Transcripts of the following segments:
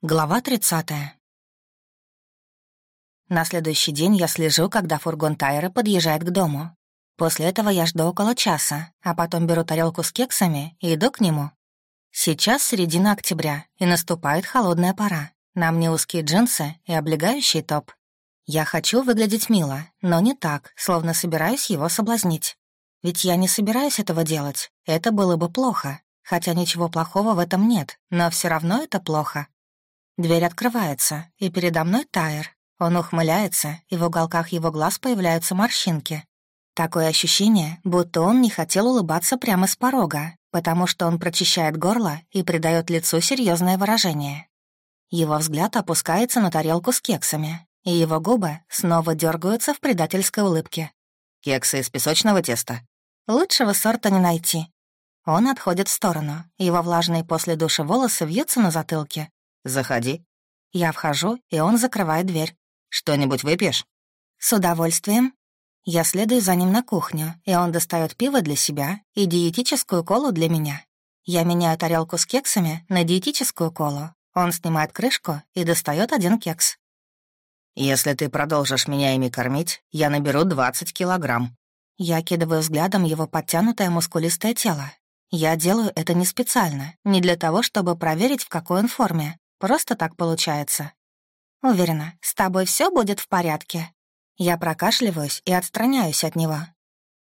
Глава 30. На следующий день я слежу, когда фургон Тайра подъезжает к дому. После этого я жду около часа, а потом беру тарелку с кексами и иду к нему. Сейчас середина октября, и наступает холодная пора. На мне узкие джинсы и облегающий топ. Я хочу выглядеть мило, но не так, словно собираюсь его соблазнить. Ведь я не собираюсь этого делать, это было бы плохо. Хотя ничего плохого в этом нет, но все равно это плохо. Дверь открывается, и передо мной Тайр. Он ухмыляется, и в уголках его глаз появляются морщинки. Такое ощущение, будто он не хотел улыбаться прямо с порога, потому что он прочищает горло и придает лицу серьезное выражение. Его взгляд опускается на тарелку с кексами, и его губы снова дергаются в предательской улыбке. «Кексы из песочного теста?» Лучшего сорта не найти. Он отходит в сторону, его влажные после душа волосы вьются на затылке, «Заходи». Я вхожу, и он закрывает дверь. «Что-нибудь выпьешь?» «С удовольствием». Я следую за ним на кухню, и он достает пиво для себя и диетическую колу для меня. Я меняю тарелку с кексами на диетическую колу. Он снимает крышку и достает один кекс. «Если ты продолжишь меня ими кормить, я наберу 20 килограмм». Я кидываю взглядом его подтянутое мускулистое тело. Я делаю это не специально, не для того, чтобы проверить, в какой он форме. Просто так получается. Уверена, с тобой все будет в порядке. Я прокашливаюсь и отстраняюсь от него.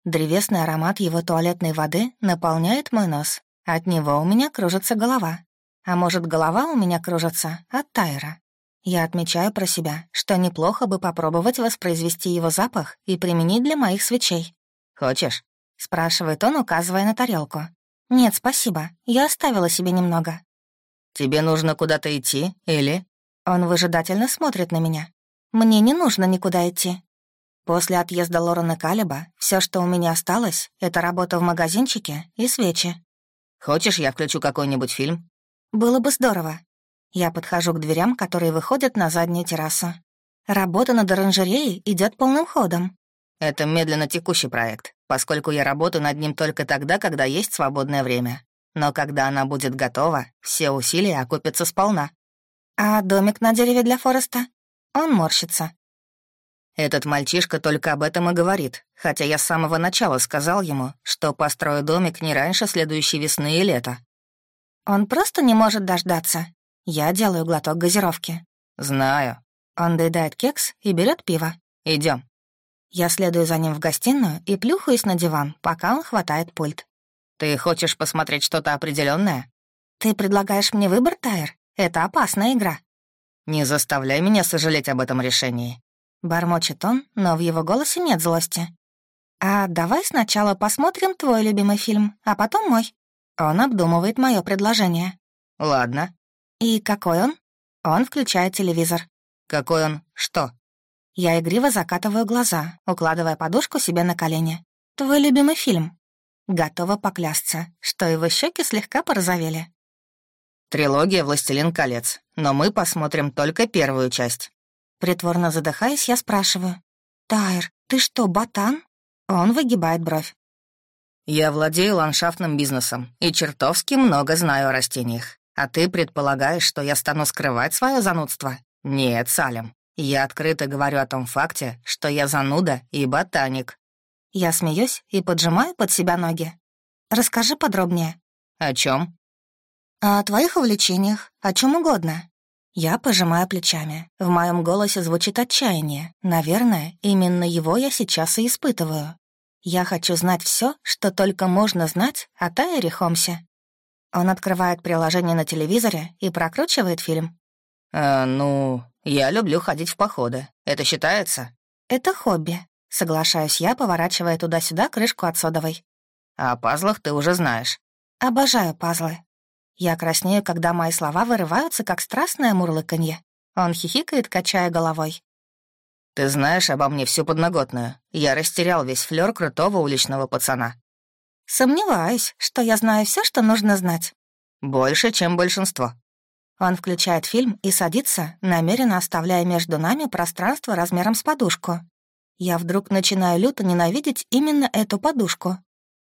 Древесный аромат его туалетной воды наполняет мой нос. От него у меня кружится голова. А может, голова у меня кружится от Тайра. Я отмечаю про себя, что неплохо бы попробовать воспроизвести его запах и применить для моих свечей. «Хочешь?» — спрашивает он, указывая на тарелку. «Нет, спасибо. Я оставила себе немного». «Тебе нужно куда-то идти, или...» Он выжидательно смотрит на меня. «Мне не нужно никуда идти. После отъезда Лорена Калиба все, что у меня осталось, это работа в магазинчике и свечи. Хочешь, я включу какой-нибудь фильм?» «Было бы здорово». Я подхожу к дверям, которые выходят на заднюю террасу. Работа над оранжереей идет полным ходом. Это медленно текущий проект, поскольку я работаю над ним только тогда, когда есть свободное время. Но когда она будет готова, все усилия окупятся сполна. А домик на дереве для Фореста? Он морщится. Этот мальчишка только об этом и говорит, хотя я с самого начала сказал ему, что построю домик не раньше следующей весны и лета. Он просто не может дождаться. Я делаю глоток газировки. Знаю. Он доедает кекс и берет пиво. Идем. Я следую за ним в гостиную и плюхаюсь на диван, пока он хватает пульт. Ты хочешь посмотреть что-то определенное? Ты предлагаешь мне выбор, Тайр? Это опасная игра. Не заставляй меня сожалеть об этом решении. Бормочет он, но в его голосе нет злости. А давай сначала посмотрим твой любимый фильм, а потом мой. Он обдумывает мое предложение. Ладно. И какой он? Он включает телевизор. Какой он? Что? Я игриво закатываю глаза, укладывая подушку себе на колени. Твой любимый фильм. Готова поклясться, что его щеки слегка порозовели. «Трилогия «Властелин колец», но мы посмотрим только первую часть». Притворно задыхаясь, я спрашиваю. «Тайр, ты что, ботан?» Он выгибает бровь. «Я владею ландшафтным бизнесом и чертовски много знаю о растениях. А ты предполагаешь, что я стану скрывать свое занудство? Нет, Салем. Я открыто говорю о том факте, что я зануда и ботаник. Я смеюсь и поджимаю под себя ноги. Расскажи подробнее. О чем? О твоих увлечениях, о чем угодно. Я пожимаю плечами. В моем голосе звучит отчаяние. Наверное, именно его я сейчас и испытываю. Я хочу знать все, что только можно знать о Тайере Хомсе. Он открывает приложение на телевизоре и прокручивает фильм. «Э, ну, я люблю ходить в походы. Это считается?» «Это хобби. Соглашаюсь я, поворачивая туда-сюда крышку от содовой. «О пазлах ты уже знаешь». «Обожаю пазлы». Я краснею, когда мои слова вырываются, как страстное мурлыканье. Он хихикает, качая головой. «Ты знаешь обо мне всю подноготную. Я растерял весь флёр крутого уличного пацана». «Сомневаюсь, что я знаю все, что нужно знать». «Больше, чем большинство». Он включает фильм и садится, намеренно оставляя между нами пространство размером с подушку. Я вдруг начинаю люто ненавидеть именно эту подушку.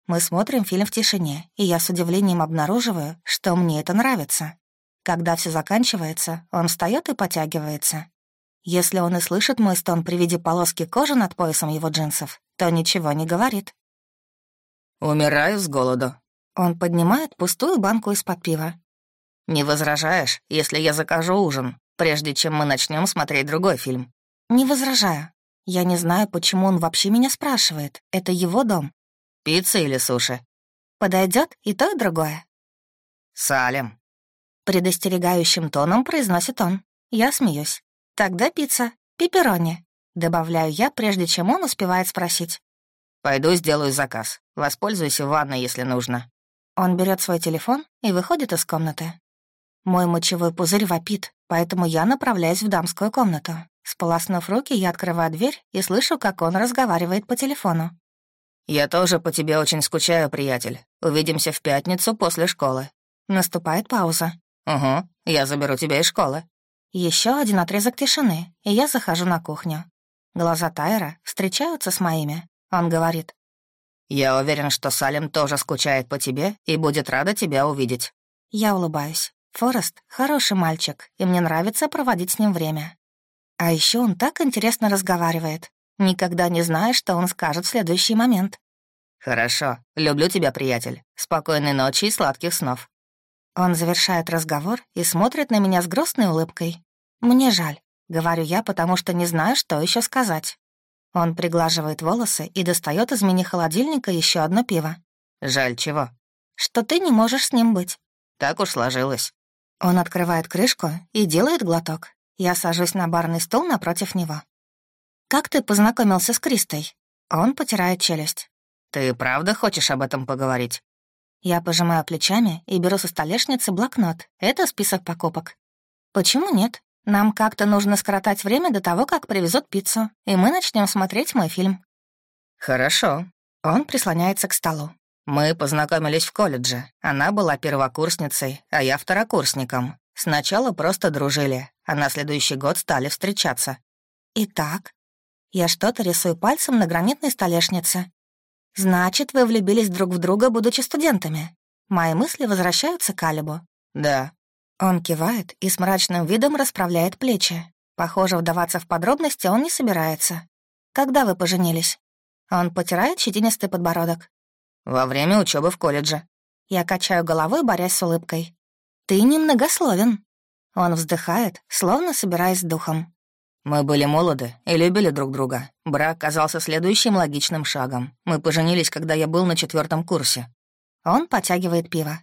Мы смотрим фильм в тишине, и я с удивлением обнаруживаю, что мне это нравится. Когда все заканчивается, он встает и потягивается. Если он и слышит мой стон при виде полоски кожи над поясом его джинсов, то ничего не говорит. «Умираю с голоду». Он поднимает пустую банку из-под пива. «Не возражаешь, если я закажу ужин, прежде чем мы начнем смотреть другой фильм?» «Не возражаю. Я не знаю, почему он вообще меня спрашивает. Это его дом». «Пицца или суши?» Подойдет и то, и другое. «Салем», Предостерегающим тоном произносит он. Я смеюсь. «Тогда пицца. Пепперони», — добавляю я, прежде чем он успевает спросить. «Пойду сделаю заказ. Воспользуйся ванной, если нужно». Он берет свой телефон и выходит из комнаты. Мой мочевой пузырь вопит, поэтому я направляюсь в дамскую комнату. Сполоснув руки, я открываю дверь и слышу, как он разговаривает по телефону. «Я тоже по тебе очень скучаю, приятель. Увидимся в пятницу после школы». Наступает пауза. «Угу, я заберу тебя из школы». Еще один отрезок тишины, и я захожу на кухню. Глаза Тайра встречаются с моими. Он говорит. «Я уверен, что Салем тоже скучает по тебе и будет рада тебя увидеть». Я улыбаюсь. Форест — хороший мальчик, и мне нравится проводить с ним время. А еще он так интересно разговаривает. Никогда не знаешь, что он скажет в следующий момент. «Хорошо. Люблю тебя, приятель. Спокойной ночи и сладких снов». Он завершает разговор и смотрит на меня с грустной улыбкой. «Мне жаль», — говорю я, потому что не знаю, что еще сказать. Он приглаживает волосы и достает из мини-холодильника еще одно пиво. «Жаль чего?» «Что ты не можешь с ним быть». «Так уж сложилось». Он открывает крышку и делает глоток. Я сажусь на барный стул напротив него. «Как ты познакомился с Кристой?» Он потирает челюсть. «Ты правда хочешь об этом поговорить?» Я пожимаю плечами и беру со столешницы блокнот. Это список покупок. Почему нет? Нам как-то нужно скоротать время до того, как привезут пиццу, и мы начнем смотреть мой фильм. Хорошо. Он прислоняется к столу. Мы познакомились в колледже. Она была первокурсницей, а я второкурсником. Сначала просто дружили, а на следующий год стали встречаться. Итак, я что-то рисую пальцем на гранитной столешнице. «Значит, вы влюбились друг в друга, будучи студентами?» Мои мысли возвращаются к Алибу. «Да». Он кивает и с мрачным видом расправляет плечи. Похоже, вдаваться в подробности он не собирается. «Когда вы поженились?» Он потирает щетинистый подбородок. «Во время учебы в колледже». Я качаю головой, борясь с улыбкой. «Ты немногословен». Он вздыхает, словно собираясь духом. Мы были молоды и любили друг друга. Брак казался следующим логичным шагом. Мы поженились, когда я был на четвертом курсе. Он потягивает пиво.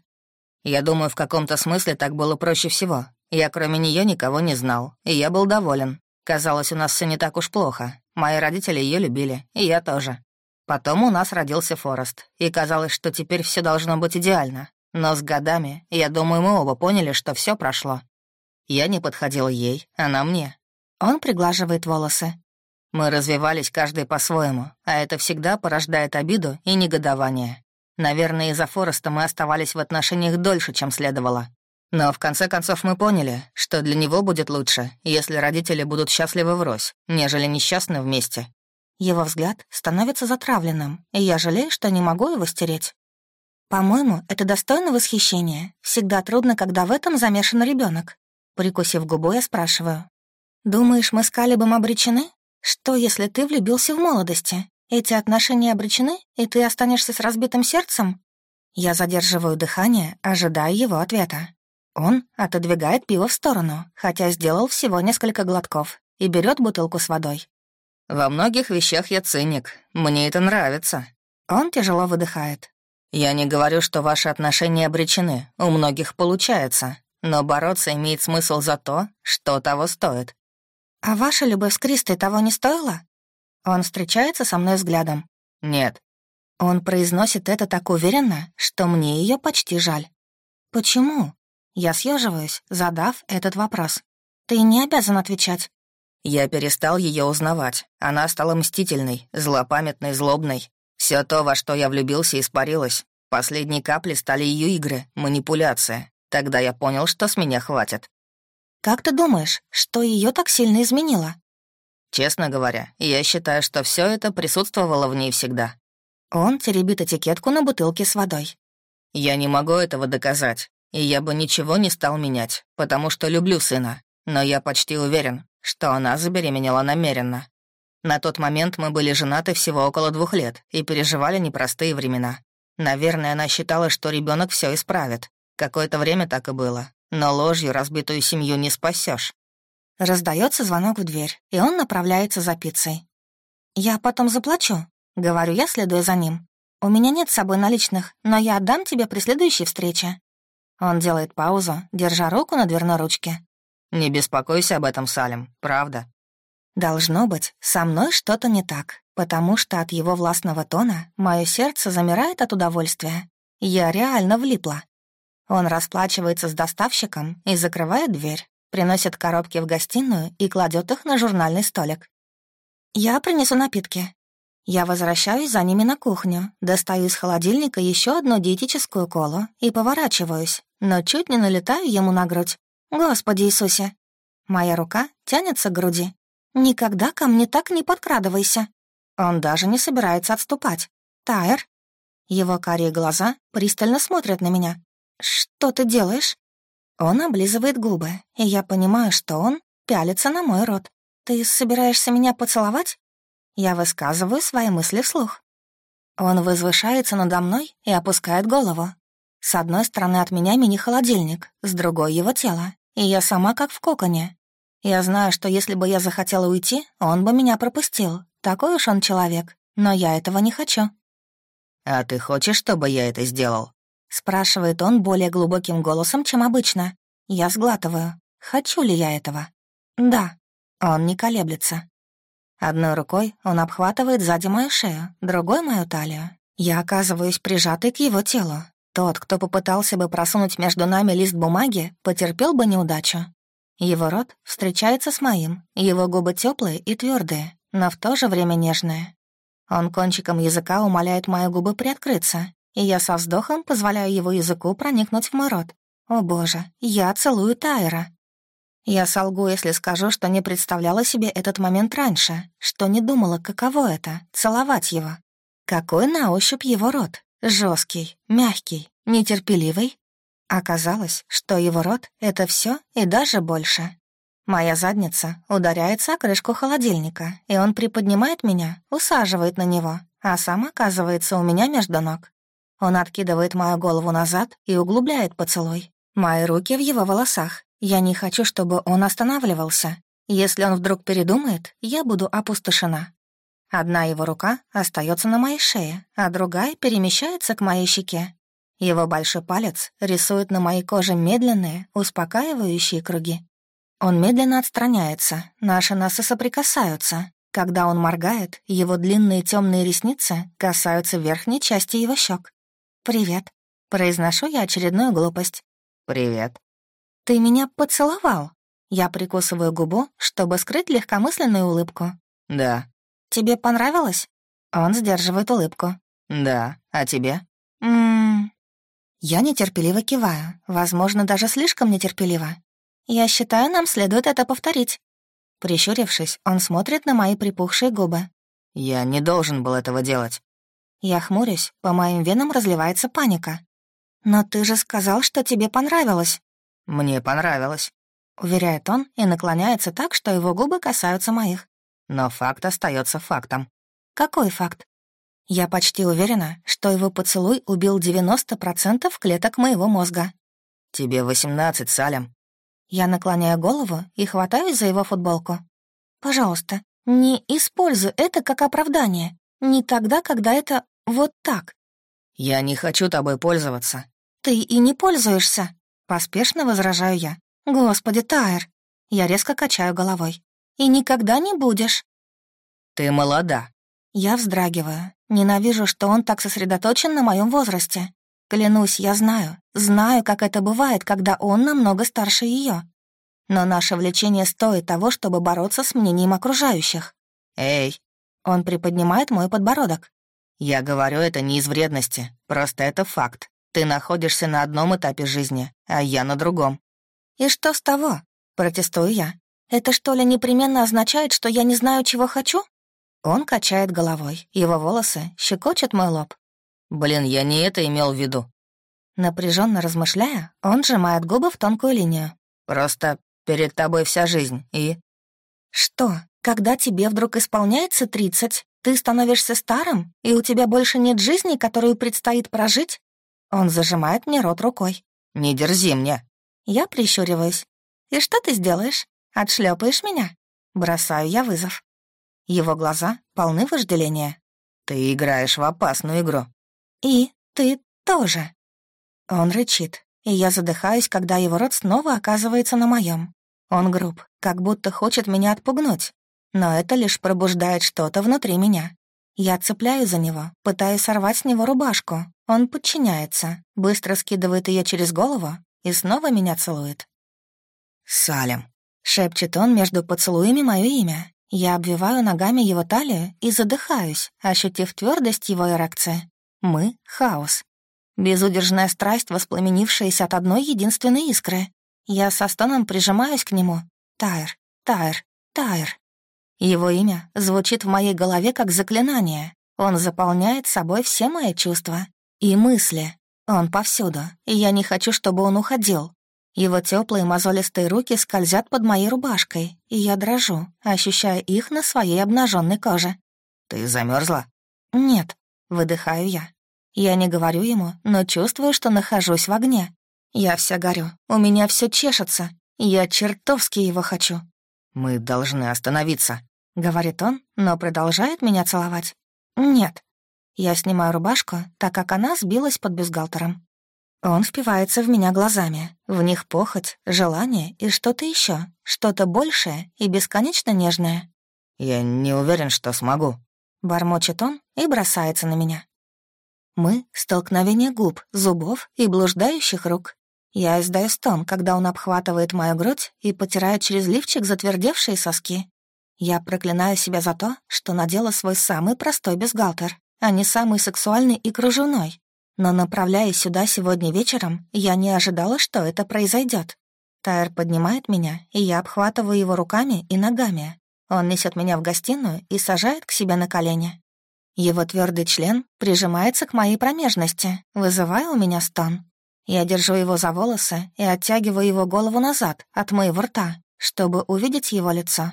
Я думаю, в каком-то смысле так было проще всего. Я кроме нее никого не знал, и я был доволен. Казалось, у нас все не так уж плохо. Мои родители ее любили, и я тоже. Потом у нас родился Форест, и казалось, что теперь все должно быть идеально. Но с годами, я думаю, мы оба поняли, что все прошло. Я не подходил ей, она мне, он приглаживает волосы. Мы развивались каждый по-своему, а это всегда порождает обиду и негодование. Наверное, из-за Фореста мы оставались в отношениях дольше, чем следовало. Но в конце концов мы поняли, что для него будет лучше, если родители будут счастливы врозь, нежели несчастны вместе. Его взгляд становится затравленным, и я жалею, что не могу его стереть. По-моему, это достойно восхищения. Всегда трудно, когда в этом замешан ребенок. Прикусив губу, я спрашиваю. «Думаешь, мы с Калибом обречены? Что, если ты влюбился в молодости? Эти отношения обречены, и ты останешься с разбитым сердцем?» Я задерживаю дыхание, ожидая его ответа. Он отодвигает пиво в сторону, хотя сделал всего несколько глотков, и берет бутылку с водой. «Во многих вещах я циник. Мне это нравится». Он тяжело выдыхает. «Я не говорю, что ваши отношения обречены. У многих получается. Но бороться имеет смысл за то, что того стоит. «А ваша любовь с Кристой того не стоила?» Он встречается со мной взглядом. «Нет». Он произносит это так уверенно, что мне ее почти жаль. «Почему?» Я съеживаюсь, задав этот вопрос. «Ты не обязан отвечать». Я перестал ее узнавать. Она стала мстительной, злопамятной, злобной. Все то, во что я влюбился, испарилось. Последней каплей стали ее игры, манипуляция. Тогда я понял, что с меня хватит. Как ты думаешь, что ее так сильно изменило? Честно говоря, я считаю, что все это присутствовало в ней всегда. Он теребит этикетку на бутылке с водой. Я не могу этого доказать. и я бы ничего не стал менять, потому что люблю сына. Но я почти уверен, что она забеременела намеренно. На тот момент мы были женаты всего около двух лет и переживали непростые времена. Наверное, она считала, что ребенок все исправит. Какое-то время так и было. Но ложью разбитую семью не спасешь. Раздается звонок в дверь, и он направляется за пиццей. «Я потом заплачу», — говорю я, следуя за ним. «У меня нет с собой наличных, но я отдам тебе при следующей встрече». Он делает паузу, держа руку на дверной ручке. «Не беспокойся об этом, Салим, правда». Должно быть, со мной что-то не так, потому что от его властного тона мое сердце замирает от удовольствия. Я реально влипла. Он расплачивается с доставщиком и закрывает дверь, приносит коробки в гостиную и кладет их на журнальный столик. «Я принесу напитки». Я возвращаюсь за ними на кухню, достаю из холодильника еще одну диетическую колу и поворачиваюсь, но чуть не налетаю ему на грудь. «Господи Иисусе!» Моя рука тянется к груди. «Никогда ко мне так не подкрадывайся!» Он даже не собирается отступать. «Тайр?» Его карие глаза пристально смотрят на меня. «Что ты делаешь?» Он облизывает губы, и я понимаю, что он пялится на мой рот. «Ты собираешься меня поцеловать?» Я высказываю свои мысли вслух. Он возвышается надо мной и опускает голову. С одной стороны от меня мини-холодильник, с другой — его тело, и я сама как в коконе. Я знаю, что если бы я захотела уйти, он бы меня пропустил. Такой уж он человек, но я этого не хочу. «А ты хочешь, чтобы я это сделал?» Спрашивает он более глубоким голосом, чем обычно. Я сглатываю. Хочу ли я этого? Да. Он не колеблется. Одной рукой он обхватывает сзади мою шею, другой — мою талию. Я оказываюсь прижатой к его телу. Тот, кто попытался бы просунуть между нами лист бумаги, потерпел бы неудачу. Его рот встречается с моим, его губы теплые и твердые, но в то же время нежные. Он кончиком языка умоляет мои губы приоткрыться, и я со вздохом позволяю его языку проникнуть в мой рот. О боже, я целую Тайра. Я солгу, если скажу, что не представляла себе этот момент раньше, что не думала, каково это — целовать его. Какой на ощупь его рот? жесткий, мягкий, нетерпеливый. Оказалось, что его рот — это все и даже больше. Моя задница ударяется о крышку холодильника, и он приподнимает меня, усаживает на него, а сам оказывается у меня между ног. Он откидывает мою голову назад и углубляет поцелуй. Мои руки в его волосах. Я не хочу, чтобы он останавливался. Если он вдруг передумает, я буду опустошена. Одна его рука остается на моей шее, а другая перемещается к моей щеке. Его большой палец рисует на моей коже медленные, успокаивающие круги. Он медленно отстраняется, наши носы соприкасаются. Когда он моргает, его длинные темные ресницы касаются верхней части его щек. «Привет», — произношу я очередную глупость. «Привет». «Ты меня поцеловал?» Я прикусываю губу, чтобы скрыть легкомысленную улыбку. «Да». «Тебе понравилось?» Он сдерживает улыбку. «Да. А тебе?» «Ммм...» Я нетерпеливо киваю, возможно, даже слишком нетерпеливо. «Я считаю, нам следует это повторить». Прищурившись, он смотрит на мои припухшие губы. «Я не должен был этого делать». Я хмурюсь, по моим венам разливается паника. «Но ты же сказал, что тебе понравилось». «Мне понравилось», — уверяет он и наклоняется так, что его губы касаются моих. Но факт остается фактом. «Какой факт?» Я почти уверена, что его поцелуй убил 90% клеток моего мозга. «Тебе 18, Салем». Я наклоняю голову и хватаюсь за его футболку. «Пожалуйста, не используй это как оправдание. Не тогда, когда это вот так». «Я не хочу тобой пользоваться». «Ты и не пользуешься», — поспешно возражаю я. «Господи, Тайр!» Я резко качаю головой. «И никогда не будешь». «Ты молода». Я вздрагиваю. Ненавижу, что он так сосредоточен на моем возрасте. Клянусь, я знаю, знаю, как это бывает, когда он намного старше ее. Но наше влечение стоит того, чтобы бороться с мнением окружающих. «Эй!» Он приподнимает мой подбородок. «Я говорю это не из вредности, просто это факт. Ты находишься на одном этапе жизни, а я на другом». «И что с того?» — протестую я. «Это что ли непременно означает, что я не знаю, чего хочу?» Он качает головой, его волосы щекочут мой лоб. «Блин, я не это имел в виду». Напряженно размышляя, он сжимает губы в тонкую линию. «Просто перед тобой вся жизнь, и...» «Что, когда тебе вдруг исполняется тридцать, ты становишься старым, и у тебя больше нет жизни, которую предстоит прожить?» Он зажимает мне рот рукой. «Не дерзи мне». Я прищуриваюсь. «И что ты сделаешь? Отшлепаешь меня?» Бросаю я вызов. Его глаза полны вожделения. «Ты играешь в опасную игру». «И ты тоже». Он рычит, и я задыхаюсь, когда его рот снова оказывается на моем. Он груб, как будто хочет меня отпугнуть, но это лишь пробуждает что-то внутри меня. Я цепляю за него, пытаюсь сорвать с него рубашку. Он подчиняется, быстро скидывает ее через голову и снова меня целует. «Салем», — шепчет он между поцелуями мое имя. Я обвиваю ногами его талию и задыхаюсь, ощутив твердость его эрекции. Мы — хаос. Безудержная страсть, воспламенившаяся от одной единственной искры. Я со стоном прижимаюсь к нему. Тайр, Тайр, Тайр. Его имя звучит в моей голове как заклинание. Он заполняет собой все мои чувства и мысли. Он повсюду, и я не хочу, чтобы он уходил. Его теплые мозолистые руки скользят под моей рубашкой, и я дрожу, ощущая их на своей обнаженной коже. «Ты замерзла? «Нет», — выдыхаю я. Я не говорю ему, но чувствую, что нахожусь в огне. Я вся горю, у меня все чешется. Я чертовски его хочу. «Мы должны остановиться», — говорит он, но продолжает меня целовать. «Нет». Я снимаю рубашку, так как она сбилась под бюстгальтером. Он впивается в меня глазами. В них похоть, желание и что-то еще, что-то большее и бесконечно нежное. «Я не уверен, что смогу», — бормочет он и бросается на меня. Мы — столкновение губ, зубов и блуждающих рук. Я издаю стон, когда он обхватывает мою грудь и потирает через лифчик затвердевшие соски. Я проклинаю себя за то, что надела свой самый простой бюстгальтер, а не самый сексуальный и кружевной. Но, направляясь сюда сегодня вечером, я не ожидала, что это произойдет. Тайр поднимает меня, и я обхватываю его руками и ногами. Он несет меня в гостиную и сажает к себе на колени. Его твердый член прижимается к моей промежности, вызывая у меня стон. Я держу его за волосы и оттягиваю его голову назад от моего рта, чтобы увидеть его лицо.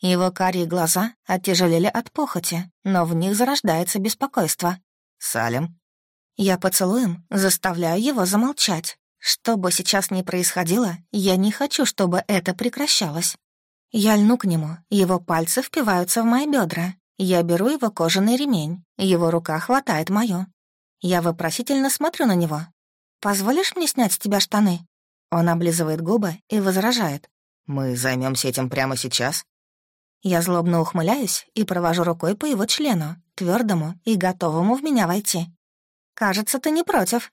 Его карие глаза оттяжелели от похоти, но в них зарождается беспокойство. «Салем?» Я поцелуем заставляю его замолчать. Что бы сейчас ни происходило, я не хочу, чтобы это прекращалось. Я льну к нему, его пальцы впиваются в мои бедра. Я беру его кожаный ремень, его рука хватает мою. Я вопросительно смотрю на него, Позволишь мне снять с тебя штаны?» Он облизывает губы и возражает. «Мы займемся этим прямо сейчас?» Я злобно ухмыляюсь и провожу рукой по его члену, твердому и готовому в меня войти. «Кажется, ты не против».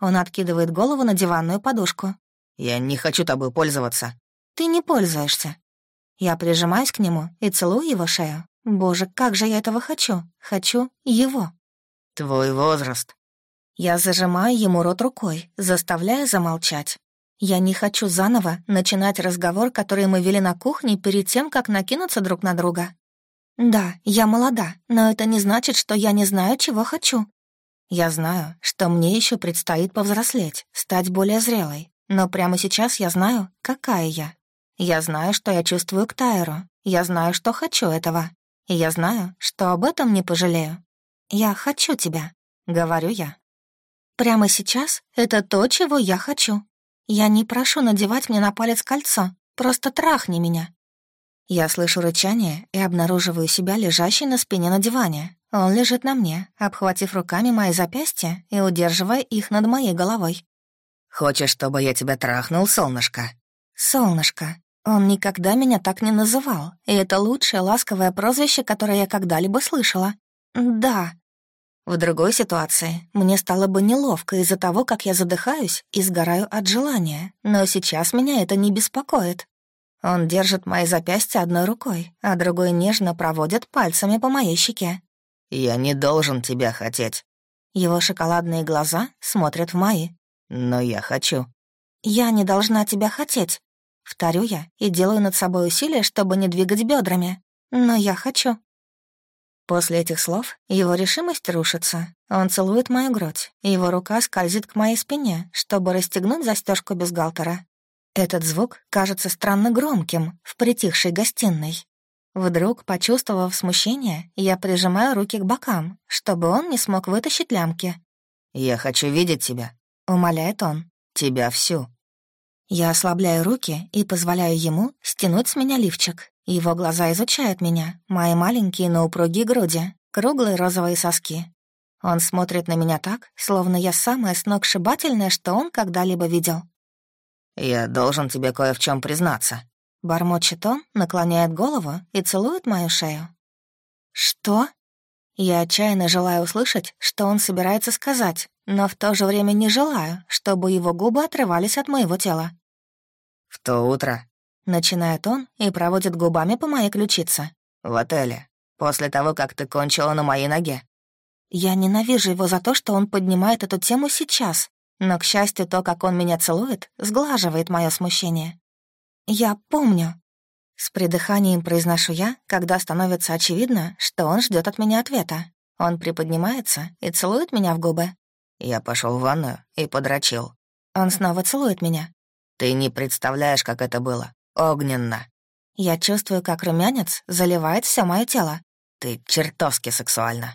Он откидывает голову на диванную подушку. «Я не хочу тобой пользоваться». «Ты не пользуешься». Я прижимаюсь к нему и целую его шею. Боже, как же я этого хочу. Хочу его. «Твой возраст», я зажимаю ему рот рукой, заставляя замолчать. Я не хочу заново начинать разговор, который мы вели на кухне перед тем, как накинуться друг на друга. Да, я молода, но это не значит, что я не знаю, чего хочу. Я знаю, что мне еще предстоит повзрослеть, стать более зрелой. Но прямо сейчас я знаю, какая я. Я знаю, что я чувствую к Тайру. Я знаю, что хочу этого. И я знаю, что об этом не пожалею. Я хочу тебя, говорю я. Прямо сейчас это то, чего я хочу. Я не прошу надевать мне на палец кольцо, просто трахни меня. Я слышу рычание и обнаруживаю себя лежащей на спине на диване. Он лежит на мне, обхватив руками мои запястья и удерживая их над моей головой. «Хочешь, чтобы я тебя трахнул, солнышко?» «Солнышко». Он никогда меня так не называл, и это лучшее ласковое прозвище, которое я когда-либо слышала. «Да», в другой ситуации мне стало бы неловко из-за того, как я задыхаюсь и сгораю от желания, но сейчас меня это не беспокоит. Он держит мои запястья одной рукой, а другой нежно проводит пальцами по моей щеке. «Я не должен тебя хотеть». Его шоколадные глаза смотрят в мои. «Но я хочу». «Я не должна тебя хотеть». Вторю я и делаю над собой усилие, чтобы не двигать бедрами. «Но я хочу». После этих слов его решимость рушится. Он целует мою грудь, его рука скользит к моей спине, чтобы расстегнуть застежку бюстгальтера. Этот звук кажется странно громким в притихшей гостиной. Вдруг, почувствовав смущение, я прижимаю руки к бокам, чтобы он не смог вытащить лямки. «Я хочу видеть тебя», — умоляет он. «Тебя всю». Я ослабляю руки и позволяю ему стянуть с меня лифчик. Его глаза изучают меня, мои маленькие, но упругие груди, круглые розовые соски. Он смотрит на меня так, словно я самое сногсшибательное, что он когда-либо видел. «Я должен тебе кое в чем признаться». Бормочет он, наклоняет голову и целует мою шею. «Что?» Я отчаянно желаю услышать, что он собирается сказать, но в то же время не желаю, чтобы его губы отрывались от моего тела. «В то утро», — начинает он и проводит губами по моей ключице, «в отеле, после того, как ты кончила на моей ноге». Я ненавижу его за то, что он поднимает эту тему сейчас, но, к счастью, то, как он меня целует, сглаживает мое смущение. «Я помню». С придыханием произношу я, когда становится очевидно, что он ждет от меня ответа. Он приподнимается и целует меня в губы. Я пошел в ванную и подрочил. Он снова целует меня. Ты не представляешь, как это было. Огненно. Я чувствую, как румянец заливает все мое тело. Ты чертовски сексуальна.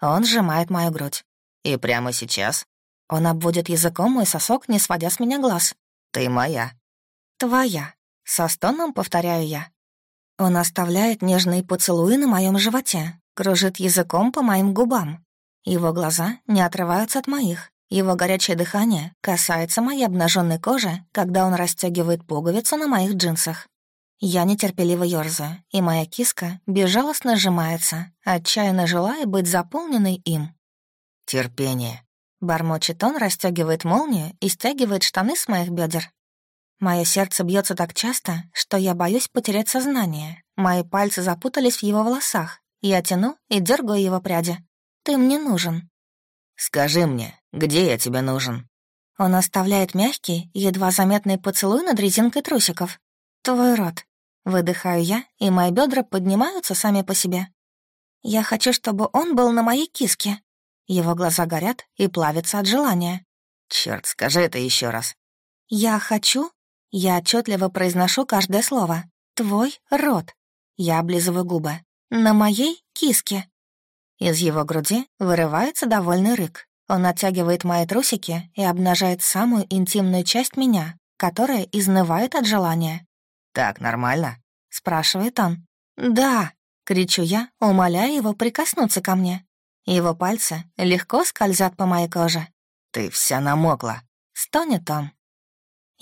Он сжимает мою грудь. И прямо сейчас он обводит языком мой сосок, не сводя с меня глаз. «Ты моя». «Твоя». Со стоном повторяю я. Он оставляет нежные поцелуи на моем животе, кружит языком по моим губам. Его глаза не отрываются от моих. Его горячее дыхание касается моей обнаженной кожи, когда он расстегивает пуговицу на моих джинсах. Я нетерпеливо ёрзаю, и моя киска безжалостно сжимается, отчаянно желая быть заполненной им. «Терпение», Бормочет он, расстегивает молнию и стягивает штаны с моих бедер. Мое сердце бьется так часто, что я боюсь потерять сознание. Мои пальцы запутались в его волосах. Я тяну и дергаю его пряди. «Ты мне нужен». «Скажи мне, где я тебе нужен?» Он оставляет мягкий, едва заметный поцелуй над резинкой трусиков. «Твой рот». Выдыхаю я, и мои бедра поднимаются сами по себе. Я хочу, чтобы он был на моей киске. Его глаза горят и плавятся от желания. Черт, скажи это еще раз. Я хочу. Я отчетливо произношу каждое слово. Твой рот. Я облизываю губы. На моей киске. Из его груди вырывается довольный рык. Он оттягивает мои трусики и обнажает самую интимную часть меня, которая изнывает от желания. «Так нормально?» — спрашивает он. «Да», — кричу я, умоляя его прикоснуться ко мне. Его пальцы легко скользят по моей коже. «Ты вся намокла», — стонет он.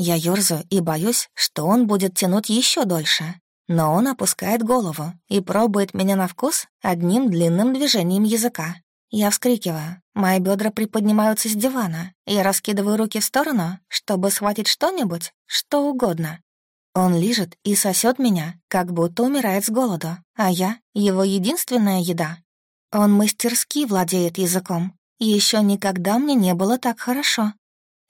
Я ёрзаю и боюсь, что он будет тянуть еще дольше. Но он опускает голову и пробует меня на вкус одним длинным движением языка. Я вскрикиваю, мои бедра приподнимаются с дивана, я раскидываю руки в сторону, чтобы схватить что-нибудь, что угодно. Он лижет и сосет меня, как будто умирает с голоду, а я — его единственная еда. Он мастерски владеет языком. Еще никогда мне не было так хорошо.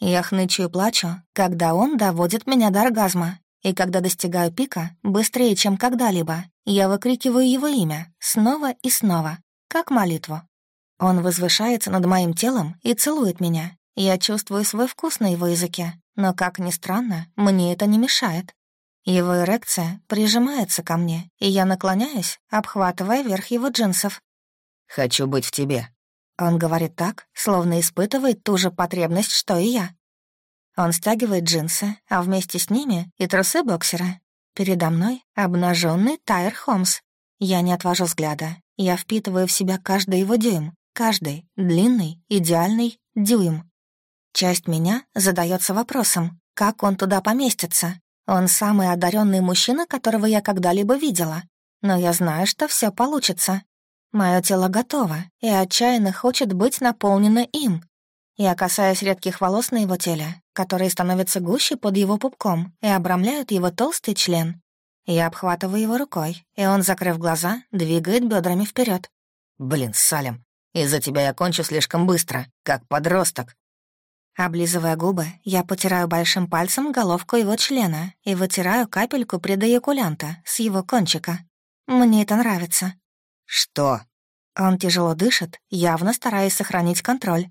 Я хнычу и плачу, когда он доводит меня до оргазма. И когда достигаю пика, быстрее, чем когда-либо, я выкрикиваю его имя снова и снова, как молитву. Он возвышается над моим телом и целует меня. Я чувствую свой вкус на его языке, но, как ни странно, мне это не мешает. Его эрекция прижимается ко мне, и я наклоняюсь, обхватывая верх его джинсов. «Хочу быть в тебе». Он говорит так, словно испытывает ту же потребность, что и я. Он стягивает джинсы, а вместе с ними и трусы боксера. Передо мной обнаженный Тайр Холмс. Я не отвожу взгляда. Я впитываю в себя каждый его дюйм, каждый длинный, идеальный дюйм. Часть меня задается вопросом, как он туда поместится. Он самый одаренный мужчина, которого я когда-либо видела. Но я знаю, что все получится. Мое тело готово и отчаянно хочет быть наполнено им. Я касаюсь редких волос на его теле, которые становятся гуще под его пупком и обрамляют его толстый член. Я обхватываю его рукой, и он, закрыв глаза, двигает бедрами вперед. «Блин, Салем, из-за тебя я кончу слишком быстро, как подросток». Облизывая губы, я потираю большим пальцем головку его члена и вытираю капельку предоякулянта с его кончика. Мне это нравится. «Что?» Он тяжело дышит, явно стараясь сохранить контроль.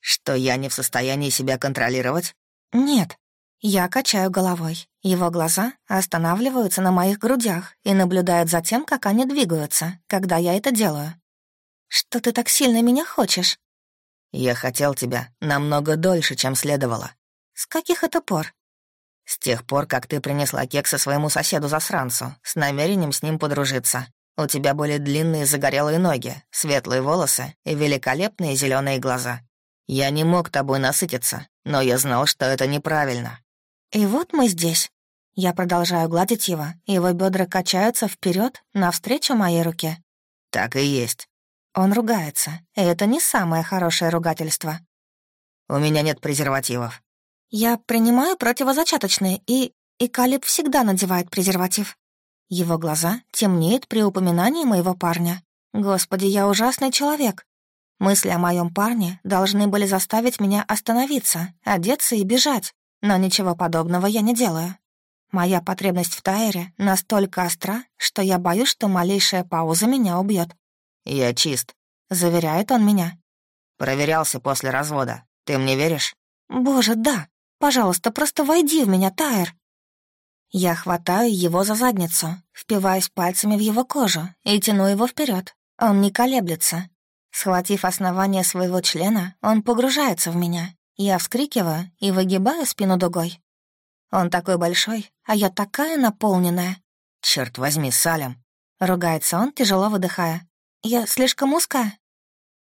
«Что я не в состоянии себя контролировать?» «Нет». Я качаю головой. Его глаза останавливаются на моих грудях и наблюдают за тем, как они двигаются, когда я это делаю. «Что ты так сильно меня хочешь?» «Я хотел тебя намного дольше, чем следовало». «С каких это пор?» «С тех пор, как ты принесла кекса своему соседу-засранцу, с намерением с ним подружиться. У тебя были длинные загорелые ноги, светлые волосы и великолепные зеленые глаза. Я не мог тобой насытиться, но я знал, что это неправильно. И вот мы здесь. Я продолжаю гладить его, его бедра качаются вперед навстречу моей руке. Так и есть. Он ругается, и это не самое хорошее ругательство. У меня нет презервативов. Я принимаю противозачаточные, и... И Калиб всегда надевает презерватив. Его глаза темнеют при упоминании моего парня. Господи, я ужасный человек. Мысли о моем парне должны были заставить меня остановиться, одеться и бежать, но ничего подобного я не делаю. Моя потребность в Тайре настолько остра, что я боюсь, что малейшая пауза меня убьет. «Я чист», — заверяет он меня. «Проверялся после развода. Ты мне веришь?» «Боже, да. Пожалуйста, просто войди в меня, Тайр». Я хватаю его за задницу, впиваюсь пальцами в его кожу и тяну его вперед. Он не колеблется. Схватив основание своего члена, он погружается в меня. Я вскрикиваю и выгибаю спину дугой. Он такой большой, а я такая наполненная. Черт возьми, Салем. Ругается он, тяжело выдыхая. Я слишком узкая.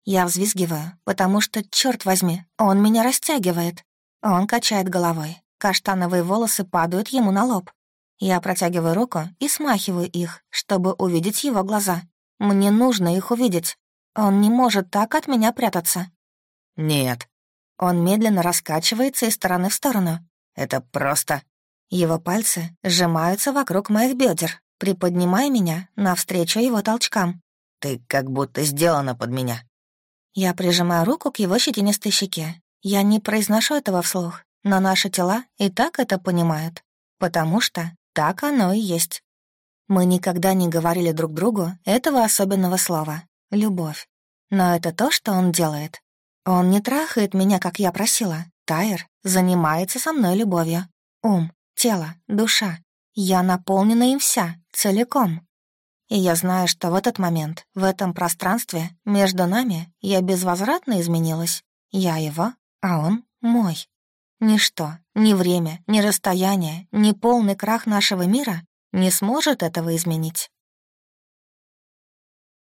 Я взвизгиваю, потому что, черт возьми, он меня растягивает. Он качает головой. Каштановые волосы падают ему на лоб. Я протягиваю руку и смахиваю их, чтобы увидеть его глаза. Мне нужно их увидеть. Он не может так от меня прятаться. Нет. Он медленно раскачивается из стороны в сторону. Это просто... Его пальцы сжимаются вокруг моих бедер, приподнимая меня навстречу его толчкам. Ты как будто сделана под меня. Я прижимаю руку к его щетинистой щеке. Я не произношу этого вслух, но наши тела и так это понимают, потому что так оно и есть. Мы никогда не говорили друг другу этого особенного слова — любовь. Но это то, что он делает. Он не трахает меня, как я просила. Тайр занимается со мной любовью. Ум, тело, душа. Я наполнена им вся, целиком. И я знаю, что в этот момент, в этом пространстве, между нами я безвозвратно изменилась. Я его, а он мой. Ничто, ни время, ни расстояние, ни полный крах нашего мира не сможет этого изменить.